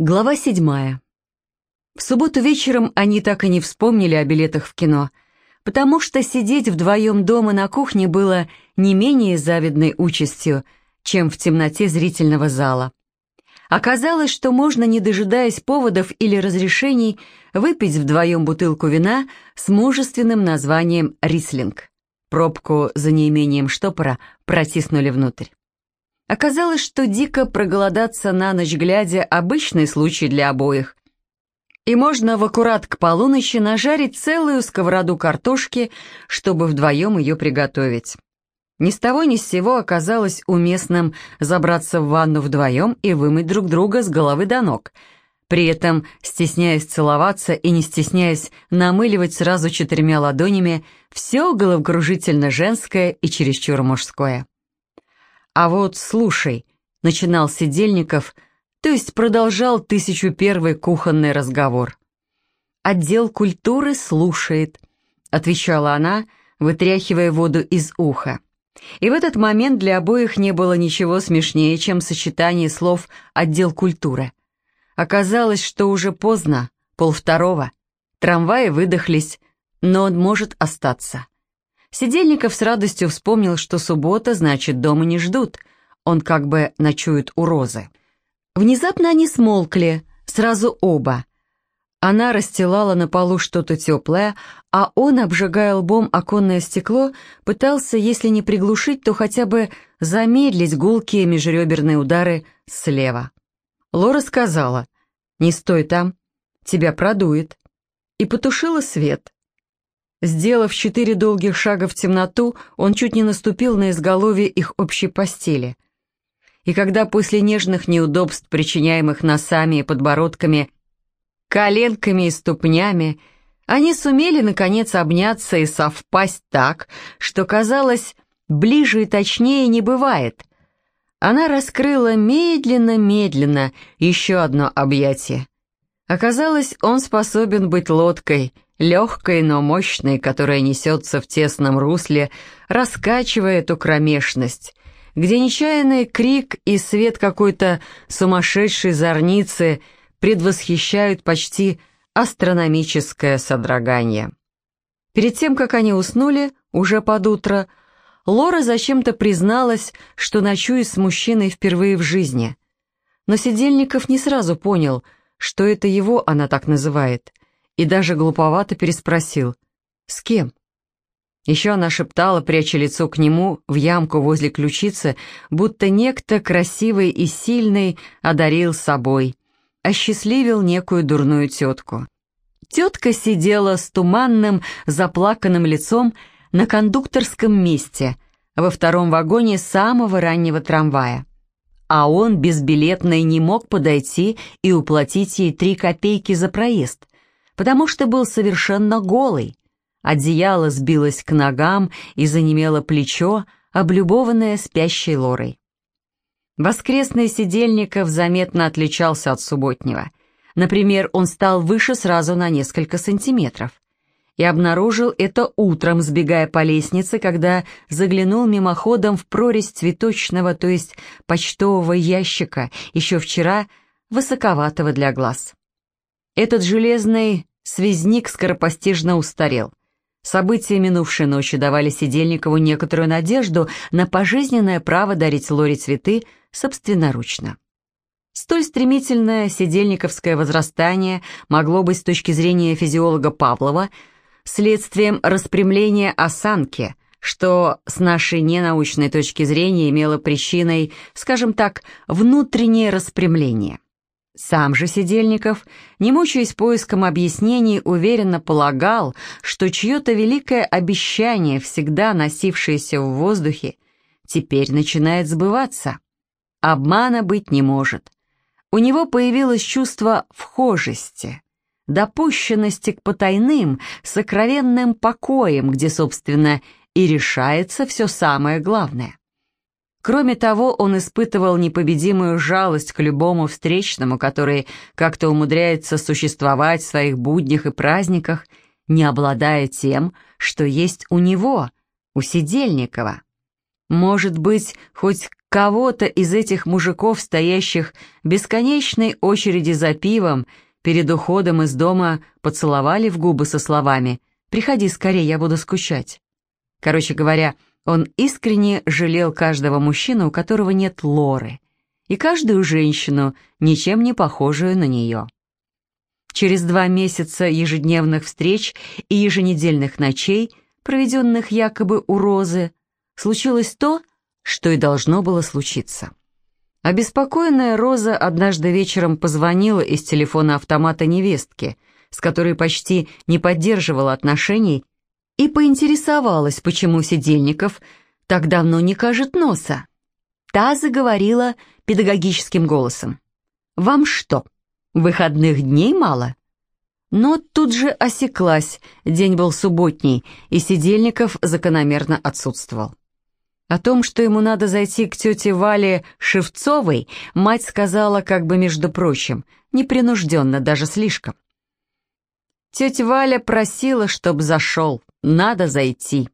Глава седьмая. В субботу вечером они так и не вспомнили о билетах в кино, потому что сидеть вдвоем дома на кухне было не менее завидной участью, чем в темноте зрительного зала. Оказалось, что можно, не дожидаясь поводов или разрешений, выпить вдвоем бутылку вина с мужественным названием «Рислинг». Пробку за неимением штопора протиснули внутрь. Оказалось, что дико проголодаться на ночь глядя – обычный случай для обоих. И можно в аккурат к полуночи нажарить целую сковороду картошки, чтобы вдвоем ее приготовить. Ни с того ни с сего оказалось уместным забраться в ванну вдвоем и вымыть друг друга с головы до ног, при этом стесняясь целоваться и не стесняясь намыливать сразу четырьмя ладонями все головокружительно женское и чересчур мужское. «А вот слушай», — начинал Сидельников, то есть продолжал тысячу первый кухонный разговор. «Отдел культуры слушает», — отвечала она, вытряхивая воду из уха. И в этот момент для обоих не было ничего смешнее, чем сочетание слов «отдел культуры». Оказалось, что уже поздно, полвторого. Трамваи выдохлись, но он может остаться. Сидельников с радостью вспомнил, что суббота, значит, дома не ждут. Он как бы ночует у Розы. Внезапно они смолкли, сразу оба. Она расстилала на полу что-то теплое, а он, обжигая лбом оконное стекло, пытался, если не приглушить, то хотя бы замедлить гулкие межреберные удары слева. Лора сказала, «Не стой там, тебя продует», и потушила свет. Сделав четыре долгих шага в темноту, он чуть не наступил на изголовье их общей постели. И когда после нежных неудобств, причиняемых носами и подбородками, коленками и ступнями, они сумели, наконец, обняться и совпасть так, что, казалось, ближе и точнее не бывает. Она раскрыла медленно-медленно еще одно объятие. Оказалось, он способен быть лодкой — легкой, но мощной, которая несется в тесном русле, раскачивая эту кромешность, где нечаянный крик и свет какой-то сумасшедшей зорницы предвосхищают почти астрономическое содрогание. Перед тем, как они уснули, уже под утро, Лора зачем-то призналась, что ночует с мужчиной впервые в жизни. Но Сидельников не сразу понял, что это его она так называет – и даже глуповато переспросил «С кем?». Еще она шептала, пряча лицо к нему в ямку возле ключицы, будто некто красивый и сильный одарил собой, осчастливил некую дурную тетку. Тетка сидела с туманным, заплаканным лицом на кондукторском месте во втором вагоне самого раннего трамвая. А он безбилетный не мог подойти и уплатить ей три копейки за проезд – потому что был совершенно голый. Одеяло сбилось к ногам и занемело плечо, облюбованное спящей лорой. Воскресный Сидельников заметно отличался от субботнего. Например, он стал выше сразу на несколько сантиметров. И обнаружил это утром, сбегая по лестнице, когда заглянул мимоходом в прорезь цветочного, то есть почтового ящика, еще вчера высоковатого для глаз. Этот железный связник скоропостижно устарел. События минувшей ночи давали Сидельникову некоторую надежду на пожизненное право дарить Лоре цветы собственноручно. Столь стремительное сидельниковское возрастание могло быть с точки зрения физиолога Павлова следствием распрямления осанки, что с нашей ненаучной точки зрения имело причиной, скажем так, внутреннее распрямление – сам же Сидельников, не мучаясь поиском объяснений, уверенно полагал, что чье-то великое обещание, всегда носившееся в воздухе, теперь начинает сбываться. Обмана быть не может. У него появилось чувство вхожести, допущенности к потайным, сокровенным покоям, где, собственно, и решается все самое главное. Кроме того, он испытывал непобедимую жалость к любому встречному, который как-то умудряется существовать в своих буднях и праздниках, не обладая тем, что есть у него, у Сидельникова. Может быть, хоть кого-то из этих мужиков, стоящих в бесконечной очереди за пивом, перед уходом из дома поцеловали в губы со словами «Приходи скорее, я буду скучать». Короче говоря, он искренне жалел каждого мужчину, у которого нет лоры, и каждую женщину, ничем не похожую на нее. Через два месяца ежедневных встреч и еженедельных ночей, проведенных якобы у Розы, случилось то, что и должно было случиться. Обеспокоенная Роза однажды вечером позвонила из телефона автомата невестки, с которой почти не поддерживала отношений, и поинтересовалась, почему Сидельников так давно не кажет носа. Та заговорила педагогическим голосом. «Вам что, выходных дней мало?» Но тут же осеклась, день был субботний, и Сидельников закономерно отсутствовал. О том, что ему надо зайти к тете Вале Шевцовой, мать сказала как бы между прочим, непринужденно, даже слишком. Тетя Валя просила, чтоб зашел, надо зайти.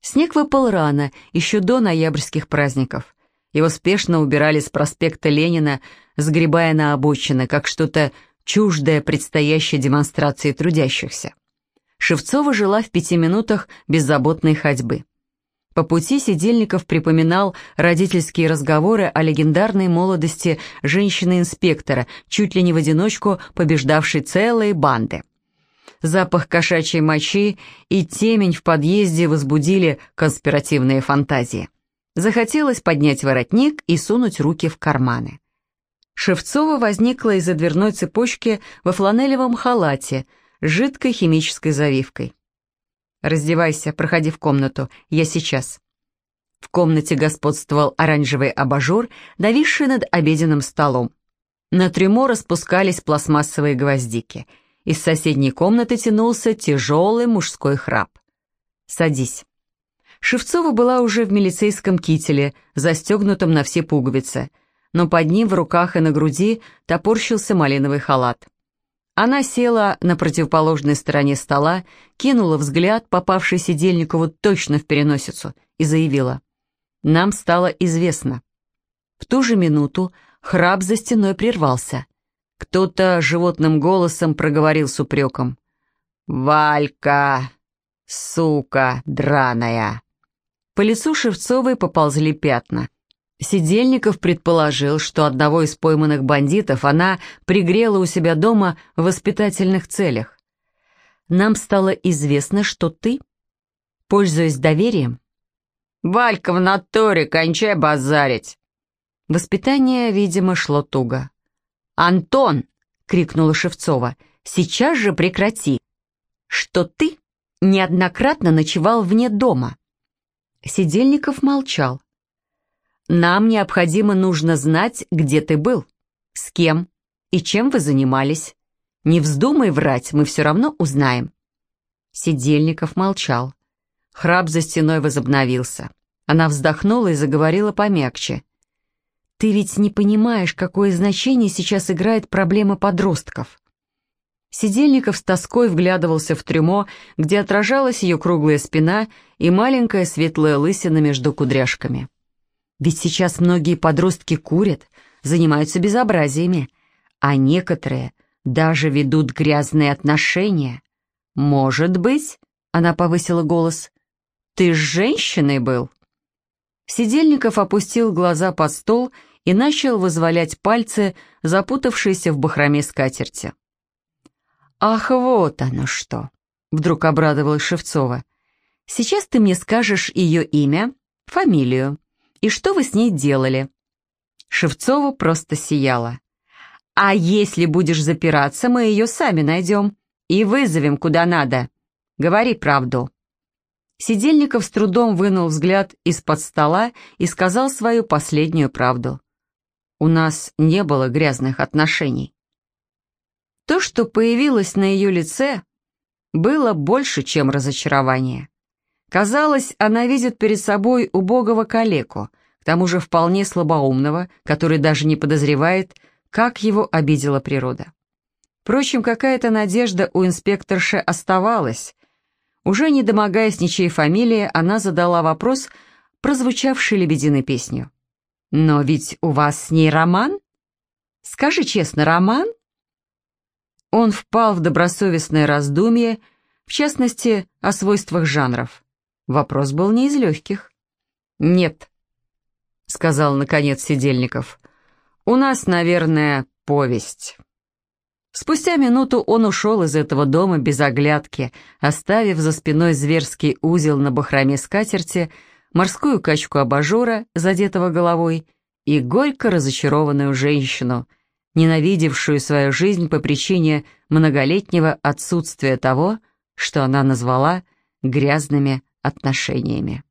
Снег выпал рано, еще до ноябрьских праздников. Его спешно убирали с проспекта Ленина, сгребая на обочины, как что-то чуждое предстоящей демонстрации трудящихся. Шевцова жила в пяти минутах беззаботной ходьбы. По пути Сидельников припоминал родительские разговоры о легендарной молодости женщины-инспектора, чуть ли не в одиночку побеждавшей целые банды. Запах кошачьей мочи и темень в подъезде возбудили конспиративные фантазии. Захотелось поднять воротник и сунуть руки в карманы. Шевцова возникла из-за дверной цепочки во фланелевом халате с жидкой химической завивкой. «Раздевайся, проходи в комнату, я сейчас». В комнате господствовал оранжевый абажур, нависший над обеденным столом. На трюмо распускались пластмассовые гвоздики. Из соседней комнаты тянулся тяжелый мужской храп. «Садись». Шевцова была уже в милицейском кителе, застегнутом на все пуговицы, но под ним в руках и на груди топорщился малиновый халат. Она села на противоположной стороне стола, кинула взгляд, попавший Сидельникову точно в переносицу, и заявила. «Нам стало известно». В ту же минуту храп за стеной прервался. Кто-то животным голосом проговорил с упреком. «Валька, сука драная!» По лицу Шевцовой поползли пятна. Сидельников предположил, что одного из пойманных бандитов она пригрела у себя дома в воспитательных целях. «Нам стало известно, что ты, пользуясь доверием...» «Валька в натуре, кончай базарить!» Воспитание, видимо, шло туго. «Антон!» — крикнула Шевцова. «Сейчас же прекрати!» «Что ты неоднократно ночевал вне дома?» Сидельников молчал. Нам необходимо нужно знать, где ты был, с кем и чем вы занимались. Не вздумай врать, мы все равно узнаем». Сидельников молчал. Храп за стеной возобновился. Она вздохнула и заговорила помягче. «Ты ведь не понимаешь, какое значение сейчас играет проблема подростков». Сидельников с тоской вглядывался в трюмо, где отражалась ее круглая спина и маленькая светлая лысина между кудряшками. Ведь сейчас многие подростки курят, занимаются безобразиями, а некоторые даже ведут грязные отношения. Может быть, она повысила голос, ты с женщиной был? Сидельников опустил глаза под стол и начал вызволять пальцы, запутавшиеся в бахроме скатерти. «Ах, вот оно что!» — вдруг обрадовалась Шевцова. «Сейчас ты мне скажешь ее имя, фамилию, и что вы с ней делали?» Шевцова просто сияла. «А если будешь запираться, мы ее сами найдем и вызовем куда надо. Говори правду». Сидельников с трудом вынул взгляд из-под стола и сказал свою последнюю правду. «У нас не было грязных отношений». То, что появилось на ее лице, было больше, чем разочарование. Казалось, она видит перед собой убогого калеку, к тому же вполне слабоумного, который даже не подозревает, как его обидела природа. Впрочем, какая-то надежда у инспекторши оставалась. Уже не домогаясь ничьей фамилии, она задала вопрос, прозвучавший лебединой песню. Но ведь у вас с ней роман? Скажи честно, роман? Он впал в добросовестное раздумье, в частности, о свойствах жанров. Вопрос был не из легких. «Нет», — сказал, наконец, Сидельников, — «у нас, наверное, повесть». Спустя минуту он ушел из этого дома без оглядки, оставив за спиной зверский узел на бахроме скатерти, морскую качку абажура, задетого головой, и горько разочарованную женщину, ненавидевшую свою жизнь по причине многолетнего отсутствия того, что она назвала грязными отношениями.